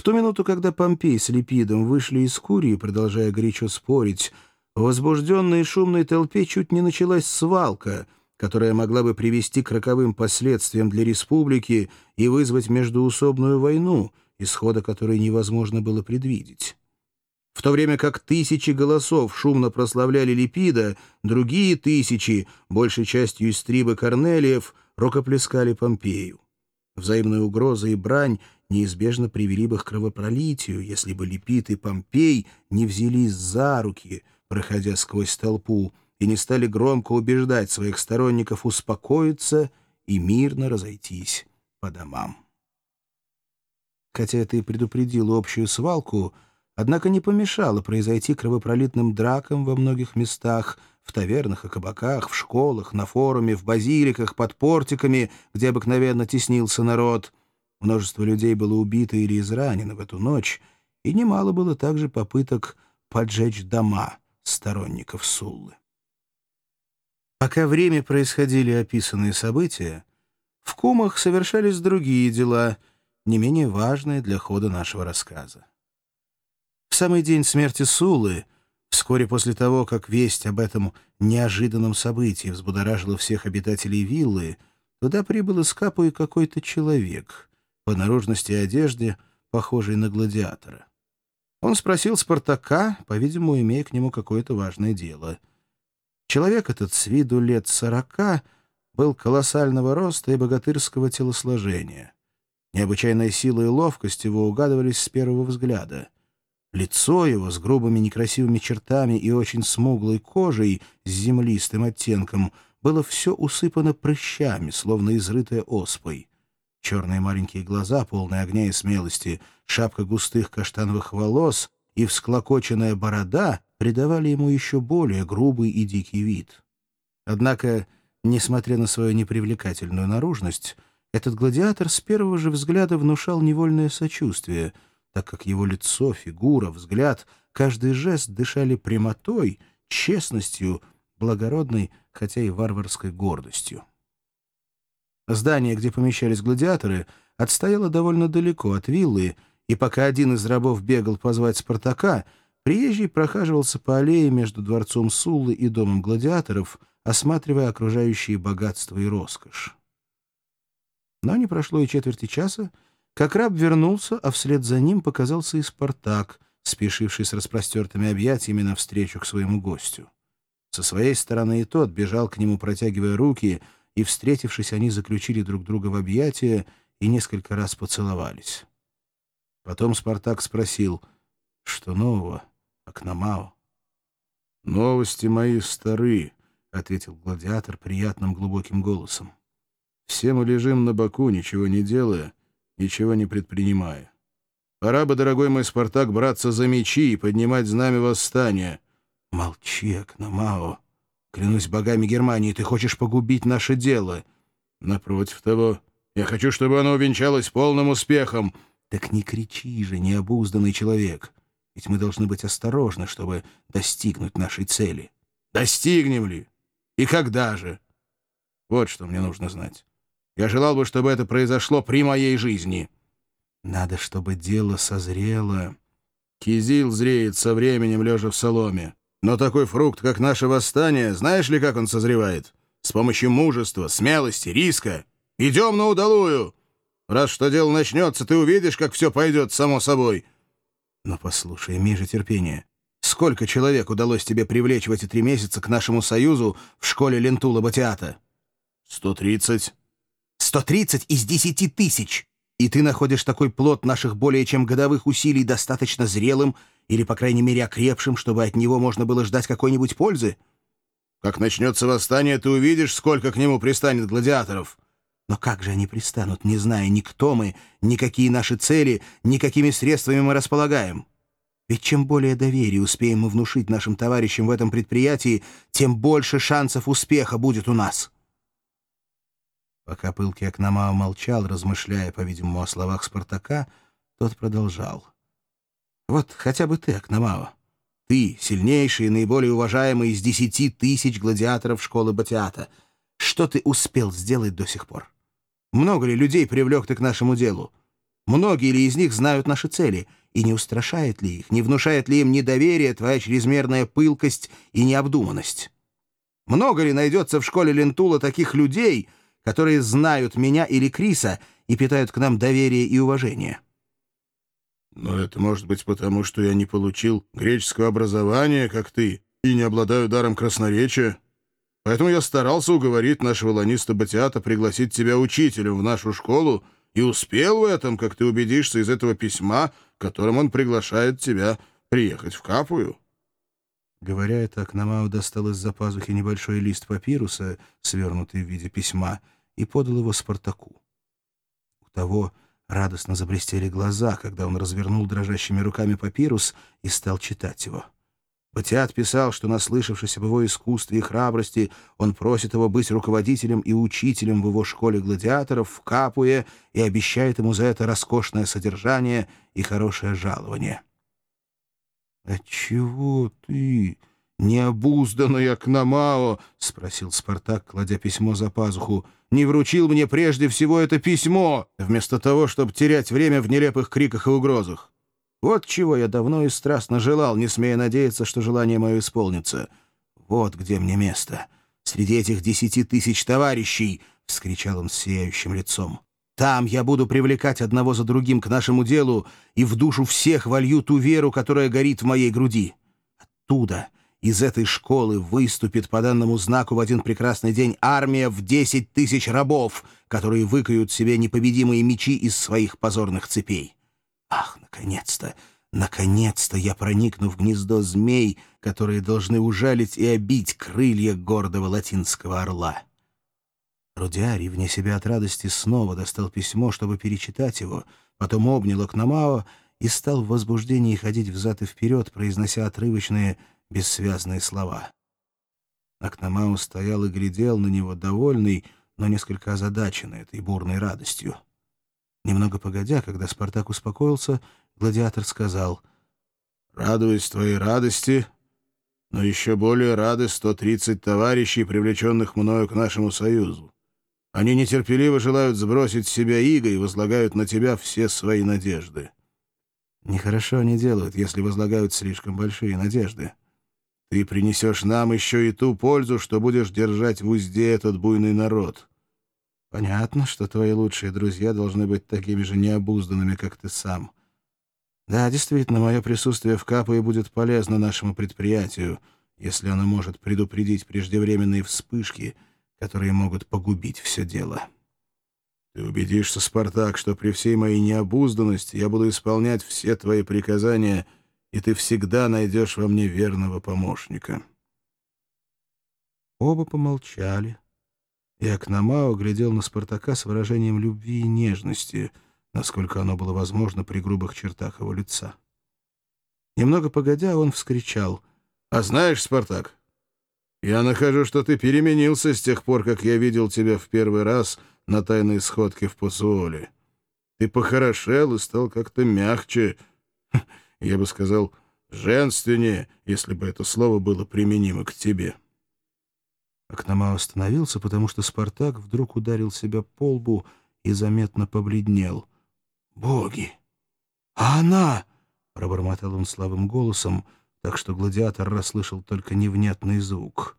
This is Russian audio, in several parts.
В ту минуту, когда Помпей с Липидом вышли из Курии, продолжая горячо спорить, в возбужденной и шумной толпе чуть не началась свалка, которая могла бы привести к роковым последствиям для республики и вызвать междуусобную войну, исхода которой невозможно было предвидеть. В то время как тысячи голосов шумно прославляли Липида, другие тысячи, большей частью из трибы Корнелиев, рукоплескали Помпею. Взаимные угрозы и брань неизбежно привели бы к кровопролитию, если бы Липид и Помпей не взялись за руки, проходя сквозь толпу, и не стали громко убеждать своих сторонников успокоиться и мирно разойтись по домам. Хотя это и предупредило общую свалку, однако не помешало произойти кровопролитным дракам во многих местах, в тавернах и кабаках, в школах, на форуме, в базиликах, под портиками, где обыкновенно теснился народ. Множество людей было убито или изранено в эту ночь, и немало было также попыток поджечь дома сторонников Суллы. Пока в Риме происходили описанные события, в Кумах совершались другие дела — не менее важное для хода нашего рассказа. В самый день смерти Сулы, вскоре после того, как весть об этом неожиданном событии взбудоражила всех обитателей виллы, туда прибыл из Капуи какой-то человек, по наружности и одежде, похожий на гладиатора. Он спросил Спартака, по-видимому, имея к нему какое-то важное дело. Человек этот с виду лет сорока был колоссального роста и богатырского телосложения. Необычайная сила и ловкость его угадывались с первого взгляда. Лицо его с грубыми некрасивыми чертами и очень смуглой кожей с землистым оттенком было все усыпано прыщами, словно изрытое оспой. Черные маленькие глаза, полные огня и смелости, шапка густых каштановых волос и всклокоченная борода придавали ему еще более грубый и дикий вид. Однако, несмотря на свою непривлекательную наружность, этот гладиатор с первого же взгляда внушал невольное сочувствие, так как его лицо, фигура, взгляд, каждый жест дышали прямотой, честностью, благородной, хотя и варварской гордостью. Здание, где помещались гладиаторы, отстояло довольно далеко от виллы, и пока один из рабов бегал позвать Спартака, приезжий прохаживался по аллее между дворцом Суллы и домом гладиаторов, осматривая окружающие богатства и роскошь. Но не прошло и четверти часа, как раб вернулся, а вслед за ним показался и Спартак, спешивший с распростертыми объятиями навстречу к своему гостю. Со своей стороны и тот бежал к нему, протягивая руки, и, встретившись, они заключили друг друга в объятия и несколько раз поцеловались. Потом Спартак спросил, что нового, Акномао? — Новости мои стары, — ответил гладиатор приятным глубоким голосом. Все мы лежим на боку, ничего не делая, ничего не предпринимая. Пора бы, дорогой мой Спартак, браться за мечи и поднимать знамя восстания. Молчи, Акномао. Клянусь богами Германии, ты хочешь погубить наше дело. Напротив того, я хочу, чтобы оно увенчалось полным успехом. Так не кричи же, необузданный человек. Ведь мы должны быть осторожны, чтобы достигнуть нашей цели. Достигнем ли? И когда же? Вот что мне нужно знать. Я желал бы, чтобы это произошло при моей жизни. Надо, чтобы дело созрело. Кизил зреет со временем, лежа в соломе. Но такой фрукт, как наше восстание, знаешь ли, как он созревает? С помощью мужества, смелости, риска. Идем на удалую. Раз что дело начнется, ты увидишь, как все пойдет само собой. Но послушай, же терпение. Сколько человек удалось тебе привлечь в эти три месяца к нашему союзу в школе Лентула Батиата? Сто тридцать. 130 из 10 тысяч. И ты находишь такой плод наших более чем годовых усилий достаточно зрелым или, по крайней мере, окрепшим, чтобы от него можно было ждать какой-нибудь пользы? Как начнется восстание, ты увидишь, сколько к нему пристанет гладиаторов. Но как же они пристанут, не зная ни кто мы, ни какие наши цели, ни какими средствами мы располагаем? Ведь чем более доверия успеем мы внушить нашим товарищам в этом предприятии, тем больше шансов успеха будет у нас». Пока пылкий Акномао молчал, размышляя, по-видимому, о словах Спартака, тот продолжал. «Вот хотя бы ты, Акномао. Ты, сильнейший и наиболее уважаемый из десяти тысяч гладиаторов школы Батиата. Что ты успел сделать до сих пор? Много ли людей привлек ты к нашему делу? Многие ли из них знают наши цели? И не устрашает ли их, не внушает ли им недоверие твоя чрезмерная пылкость и необдуманность? Много ли найдется в школе Лентула таких людей, которые знают меня или Криса и питают к нам доверие и уважение?» «Но это может быть потому, что я не получил греческого образования, как ты, и не обладаю даром красноречия. Поэтому я старался уговорить нашего ланиста Батиата пригласить тебя учителем в нашу школу и успел в этом, как ты убедишься из этого письма, которым он приглашает тебя приехать в Капую». Говоря это, Акномау достал из-за пазухи небольшой лист папируса, свернутый в виде письма, и подал его Спартаку. У того радостно заблестели глаза, когда он развернул дрожащими руками папирус и стал читать его. Батиат писал, что, наслышавшись об его искусстве и храбрости, он просит его быть руководителем и учителем в его школе гладиаторов в Капуе и обещает ему за это роскошное содержание и хорошее жалование. «Отчего ты, необузданный Акномао?» — спросил Спартак, кладя письмо за пазуху. «Не вручил мне прежде всего это письмо, вместо того, чтобы терять время в нелепых криках и угрозах. Вот чего я давно и страстно желал, не смея надеяться, что желание мое исполнится. Вот где мне место. Среди этих десяти тысяч товарищей!» — вскричал он с сияющим лицом. «Там я буду привлекать одного за другим к нашему делу и в душу всех волью ту веру, которая горит в моей груди. Оттуда, из этой школы, выступит по данному знаку в один прекрасный день армия в десять тысяч рабов, которые выкают себе непобедимые мечи из своих позорных цепей». Ах, наконец-то! Наконец-то я проникну в гнездо змей, которые должны ужалить и обить крылья гордого латинского орла. Рудиари, вне себя от радости, снова достал письмо, чтобы перечитать его, потом обнял Акномао и стал в возбуждении ходить взад и вперед, произнося отрывочные, бессвязные слова. Акномао стоял и глядел на него, довольный, но несколько озадаченный этой бурной радостью. Немного погодя, когда Спартак успокоился, гладиатор сказал, «Радуюсь твоей радости, но еще более рады 130 товарищей, привлеченных мною к нашему союзу. Они нетерпеливо желают сбросить с себя иго и возлагают на тебя все свои надежды». «Нехорошо они делают, если возлагают слишком большие надежды. Ты принесешь нам еще и ту пользу, что будешь держать в узде этот буйный народ». Понятно, что твои лучшие друзья должны быть такими же необузданными, как ты сам. Да, действительно, мое присутствие в Капуе будет полезно нашему предприятию, если оно может предупредить преждевременные вспышки, которые могут погубить все дело. Ты убедишься, Спартак, что при всей моей необузданности я буду исполнять все твои приказания, и ты всегда найдешь во мне верного помощника. Оба помолчали. И Акномао глядел на Спартака с выражением любви и нежности, насколько оно было возможно при грубых чертах его лица. Немного погодя, он вскричал. «А знаешь, Спартак, я нахожу, что ты переменился с тех пор, как я видел тебя в первый раз на тайной сходке в Пасуоле. Ты похорошел и стал как-то мягче, я бы сказал, женственнее, если бы это слово было применимо к тебе». Акномау остановился, потому что Спартак вдруг ударил себя по лбу и заметно побледнел. «Боги! А она!» — пробормотал он слабым голосом, так что гладиатор расслышал только невнятный звук.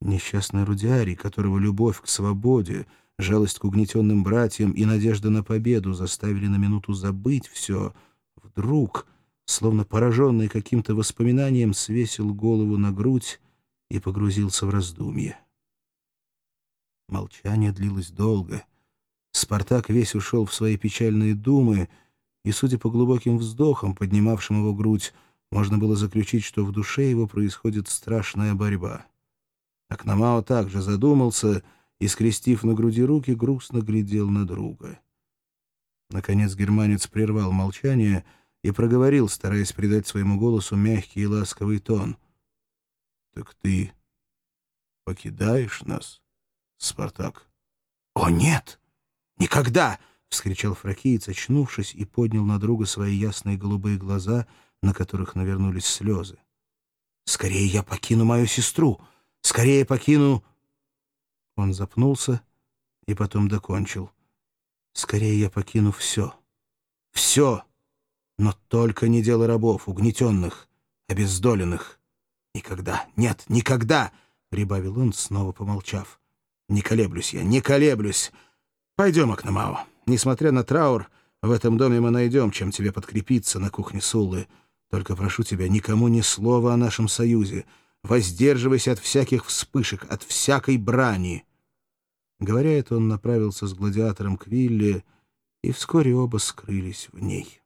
Несчастный Рудиарий, которого любовь к свободе, жалость к угнетенным братьям и надежда на победу заставили на минуту забыть все, вдруг, словно пораженный каким-то воспоминанием, свесил голову на грудь и погрузился в раздумье. Молчание длилось долго. Спартак весь ушел в свои печальные думы, и, судя по глубоким вздохам, поднимавшим его грудь, можно было заключить, что в душе его происходит страшная борьба. Акномао также задумался и, скрестив на груди руки, грустно глядел на друга. Наконец германец прервал молчание и проговорил, стараясь придать своему голосу мягкий и ласковый тон — так ты покидаешь нас, Спартак? — О, нет! Никогда! — вскричал фракиец, очнувшись, и поднял на друга свои ясные голубые глаза, на которых навернулись слезы. — Скорее я покину мою сестру! Скорее покину... Он запнулся и потом докончил. Скорее я покину все. Все! Но только не дело рабов, угнетенных, обездоленных. Никогда, нет, никогда!» — прибавил он, снова помолчав. «Не колеблюсь я, не колеблюсь. Пойдем, Акнамао. Несмотря на траур, в этом доме мы найдем, чем тебе подкрепиться на кухне Суллы. Только прошу тебя, никому ни слова о нашем союзе. Воздерживайся от всяких вспышек, от всякой брани». Говоря это, он направился с гладиатором к вилле, и вскоре оба скрылись в ней.